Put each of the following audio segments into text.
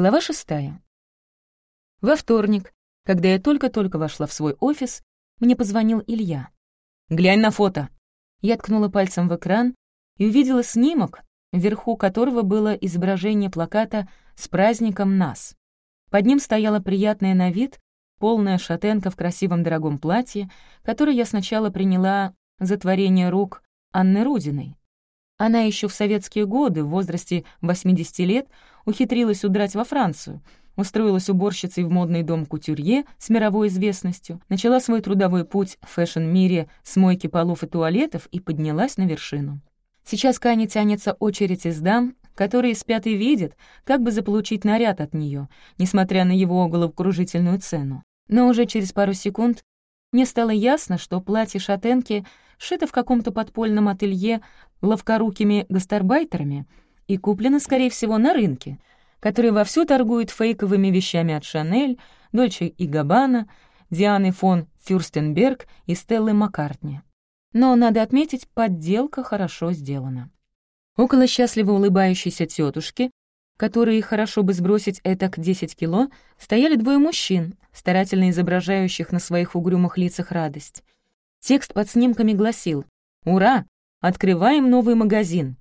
Глава шестая. Во вторник, когда я только-только вошла в свой офис, мне позвонил Илья. «Глянь на фото!» Я ткнула пальцем в экран и увидела снимок, вверху которого было изображение плаката с праздником нас. Под ним стояла приятная на вид, полная шатенка в красивом дорогом платье, которое я сначала приняла за творение рук Анны Рудиной. Она еще в советские годы, в возрасте 80 лет, ухитрилась удрать во Францию, устроилась уборщицей в модный дом кутюрье с мировой известностью, начала свой трудовой путь в фэшн-мире с мойки полов и туалетов и поднялась на вершину. Сейчас к Ане тянется очередь из дам, которые спят и видят, как бы заполучить наряд от нее, несмотря на его головокружительную цену. Но уже через пару секунд мне стало ясно, что платье шатенки шито в каком-то подпольном ателье ловкорукими гастарбайтерами и куплено, скорее всего, на рынке, который вовсю торгует фейковыми вещами от Шанель, Дольче и Габбана, Дианы фон Фюрстенберг и Стеллы Маккартни. Но, надо отметить, подделка хорошо сделана. Около счастливо улыбающейся тетушки, которые хорошо бы сбросить этак 10 кило, стояли двое мужчин, старательно изображающих на своих угрюмых лицах радость. Текст под снимками гласил «Ура! Открываем новый магазин!»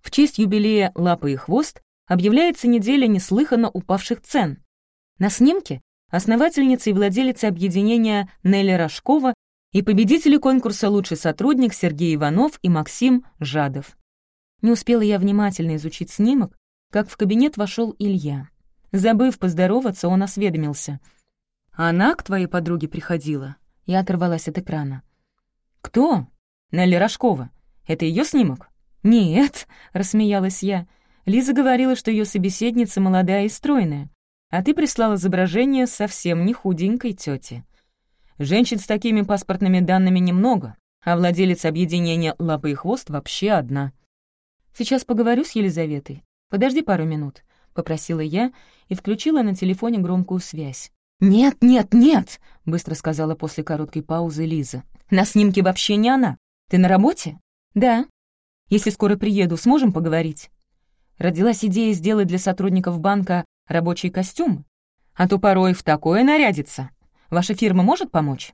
В честь юбилея «Лапы и хвост» объявляется неделя неслыханно упавших цен. На снимке основательница и владелица объединения Нелли Рожкова и победители конкурса «Лучший сотрудник» Сергей Иванов и Максим Жадов. Не успела я внимательно изучить снимок, как в кабинет вошел Илья. Забыв поздороваться, он осведомился. «Она к твоей подруге приходила?» Я оторвалась от экрана. «Кто?» «Нелли Рожкова. Это ее снимок?» «Нет», — рассмеялась я. Лиза говорила, что ее собеседница молодая и стройная, а ты прислал изображение совсем не худенькой тети. Женщин с такими паспортными данными немного, а владелец объединения «Лапы и хвост» вообще одна. Сейчас поговорю с Елизаветой. Подожди пару минут», — попросила я и включила на телефоне громкую связь. «Нет, нет, нет!» — быстро сказала после короткой паузы Лиза. «На снимке вообще не она. Ты на работе?» «Да». «Если скоро приеду, сможем поговорить?» Родилась идея сделать для сотрудников банка рабочий костюм. А то порой в такое нарядится. Ваша фирма может помочь?»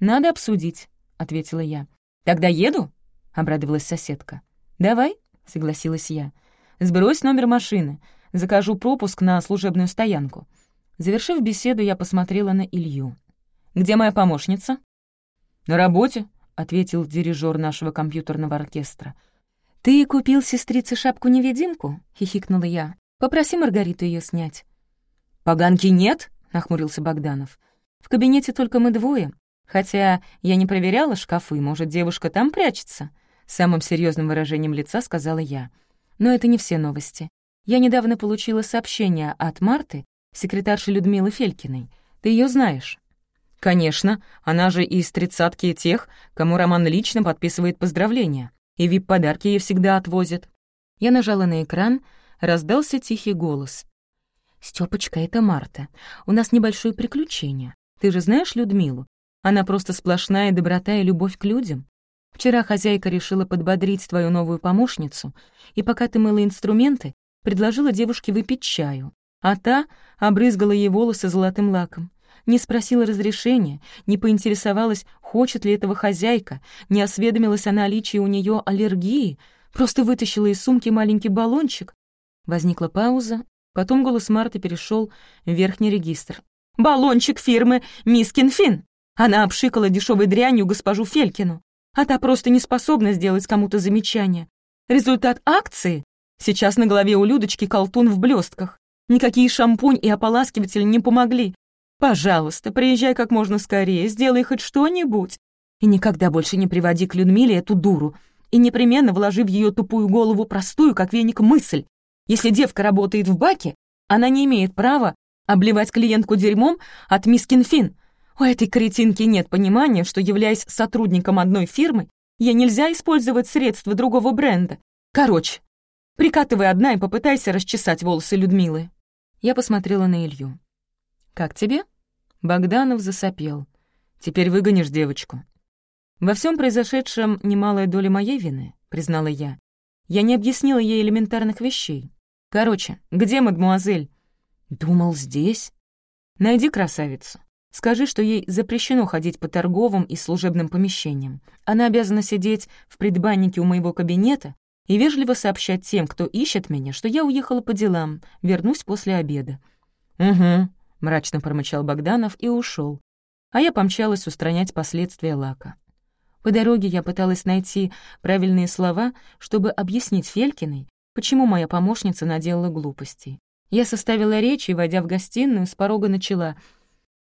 «Надо обсудить», — ответила я. «Тогда еду?» — обрадовалась соседка. «Давай», — согласилась я. «Сбрось номер машины. Закажу пропуск на служебную стоянку». Завершив беседу, я посмотрела на Илью. «Где моя помощница?» «На работе», — ответил дирижер нашего компьютерного оркестра. «Ты купил сестрице шапку-невидимку?» — хихикнула я. «Попроси Маргариту ее снять». «Поганки нет?» — нахмурился Богданов. «В кабинете только мы двое. Хотя я не проверяла шкафы, может, девушка там прячется?» Самым серьезным выражением лица сказала я. Но это не все новости. Я недавно получила сообщение от Марты, секретарши Людмилы Фелькиной. Ты ее знаешь? Конечно, она же из тридцатки тех, кому Роман лично подписывает поздравления, и вип-подарки ей всегда отвозят. Я нажала на экран, раздался тихий голос. «Стёпочка, это Марта. У нас небольшое приключение. Ты же знаешь Людмилу? Она просто сплошная доброта и любовь к людям. Вчера хозяйка решила подбодрить твою новую помощницу, и пока ты мыла инструменты, предложила девушке выпить чаю, а та обрызгала ей волосы золотым лаком не спросила разрешения, не поинтересовалась, хочет ли этого хозяйка, не осведомилась о наличии у нее аллергии, просто вытащила из сумки маленький баллончик. Возникла пауза, потом голос Марты перешел в верхний регистр. «Баллончик фирмы Мискин Фин!» Она обшикала дешевой дрянью госпожу Фелькину, а та просто не способна сделать кому-то замечание. Результат акции? Сейчас на голове у Людочки колтун в блестках. Никакие шампунь и ополаскиватель не помогли. Пожалуйста, приезжай как можно скорее, сделай хоть что-нибудь. И никогда больше не приводи к Людмиле эту дуру. И непременно вложи в ее тупую голову простую, как веник, мысль. Если девка работает в баке, она не имеет права обливать клиентку дерьмом от мисс Кинфин. У этой кретинки нет понимания, что, являясь сотрудником одной фирмы, ей нельзя использовать средства другого бренда. Короче, прикатывай одна и попытайся расчесать волосы Людмилы. Я посмотрела на Илью. «Как тебе?» Богданов засопел. «Теперь выгонишь девочку». «Во всем произошедшем немалая доля моей вины», — признала я. «Я не объяснила ей элементарных вещей. Короче, где мадмуазель?» «Думал, здесь?» «Найди красавицу. Скажи, что ей запрещено ходить по торговым и служебным помещениям. Она обязана сидеть в предбаннике у моего кабинета и вежливо сообщать тем, кто ищет меня, что я уехала по делам, вернусь после обеда». «Угу», — мрачно промычал Богданов и ушел, а я помчалась устранять последствия лака. По дороге я пыталась найти правильные слова, чтобы объяснить Фелькиной, почему моя помощница наделала глупостей. Я составила речь и, войдя в гостиную, с порога начала —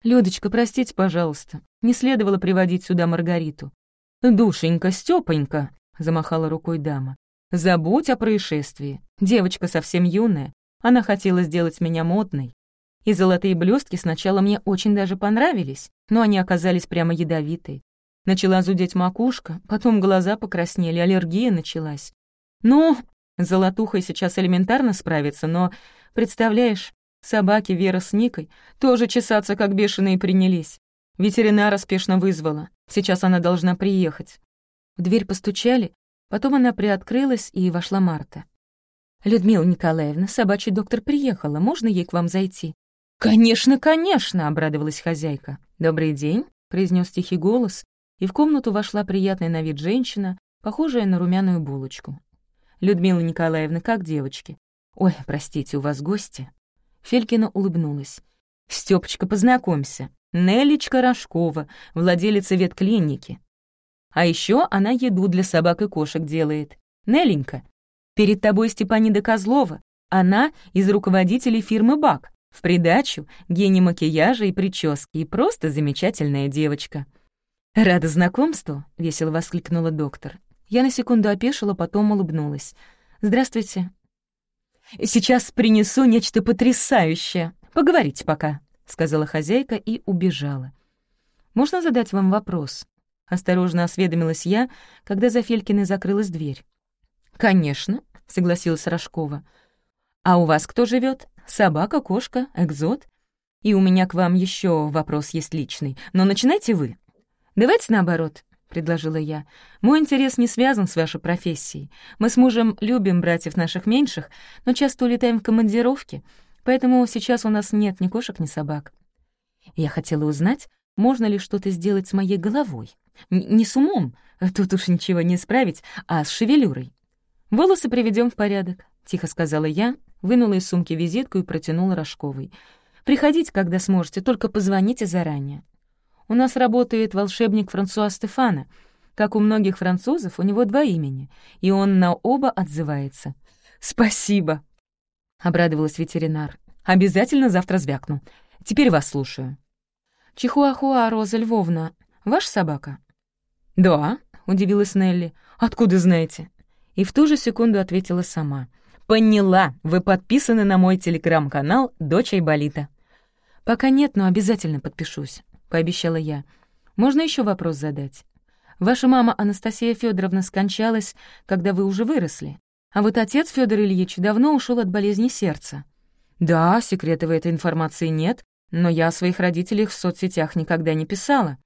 «Людочка, простите, пожалуйста, не следовало приводить сюда Маргариту». «Душенька, Стёпонька», — замахала рукой дама, — «забудь о происшествии. Девочка совсем юная, она хотела сделать меня модной. И золотые блестки сначала мне очень даже понравились, но они оказались прямо ядовитые. Начала зудеть макушка, потом глаза покраснели, аллергия началась. Ну, с золотухой сейчас элементарно справиться, но, представляешь, Собаки Вера с Никой тоже чесаться как бешеные принялись. Ветеринара спешно вызвала. Сейчас она должна приехать. В дверь постучали, потом она приоткрылась, и вошла Марта. «Людмила Николаевна, собачий доктор приехала, можно ей к вам зайти?» «Конечно, конечно!» — обрадовалась хозяйка. «Добрый день», — произнес тихий голос, и в комнату вошла приятная на вид женщина, похожая на румяную булочку. «Людмила Николаевна, как девочки?» «Ой, простите, у вас гости?» Фелькина улыбнулась. «Стёпочка, познакомься. Нелечка Рожкова, владелица ветклиники. А ещё она еду для собак и кошек делает. Неленька, перед тобой Степанида Козлова. Она из руководителей фирмы «Бак». В придачу гений макияжа и прически, и просто замечательная девочка. «Рада знакомству», — весело воскликнула доктор. Я на секунду опешила, потом улыбнулась. «Здравствуйте, Сейчас принесу нечто потрясающее. Поговорите пока», — сказала хозяйка и убежала. «Можно задать вам вопрос?» — осторожно осведомилась я, когда за Фелькиной закрылась дверь. «Конечно», — согласилась Рожкова. «А у вас кто живет? Собака, кошка, экзот? И у меня к вам еще вопрос есть личный, но начинайте вы. Давайте наоборот предложила я. «Мой интерес не связан с вашей профессией. Мы с мужем любим братьев наших меньших, но часто улетаем в командировки, поэтому сейчас у нас нет ни кошек, ни собак. Я хотела узнать, можно ли что-то сделать с моей головой. Н не с умом, тут уж ничего не исправить, а с шевелюрой. Волосы приведем в порядок», — тихо сказала я, вынула из сумки визитку и протянула Рожковой. «Приходите, когда сможете, только позвоните заранее». У нас работает волшебник Франсуа Стефана. Как у многих французов, у него два имени, и он на оба отзывается. «Спасибо!» — обрадовалась ветеринар. «Обязательно завтра звякну. Теперь вас слушаю». «Чихуахуа, Роза Львовна, ваша собака?» «Да», — удивилась Нелли. «Откуда знаете?» И в ту же секунду ответила сама. «Поняла, вы подписаны на мой телеграм-канал «Дочь Айболита». «Пока нет, но обязательно подпишусь» пообещала я. «Можно еще вопрос задать? Ваша мама Анастасия Федоровна скончалась, когда вы уже выросли, а вот отец Федор Ильич давно ушел от болезни сердца». «Да, секретов этой информации нет, но я о своих родителях в соцсетях никогда не писала.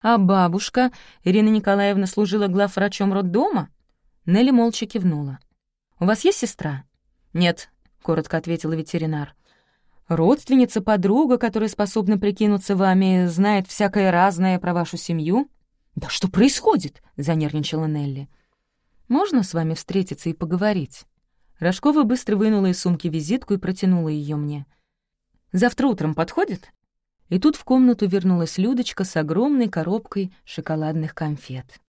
А бабушка, Ирина Николаевна, служила главврачом роддома?» Нелли молча кивнула. «У вас есть сестра?» «Нет», — коротко ответила ветеринар. Родственница, подруга, которая способна прикинуться вами, знает всякое разное про вашу семью?» «Да что происходит?» — занервничала Нелли. «Можно с вами встретиться и поговорить?» Рожкова быстро вынула из сумки визитку и протянула ее мне. «Завтра утром подходит?» И тут в комнату вернулась Людочка с огромной коробкой шоколадных конфет.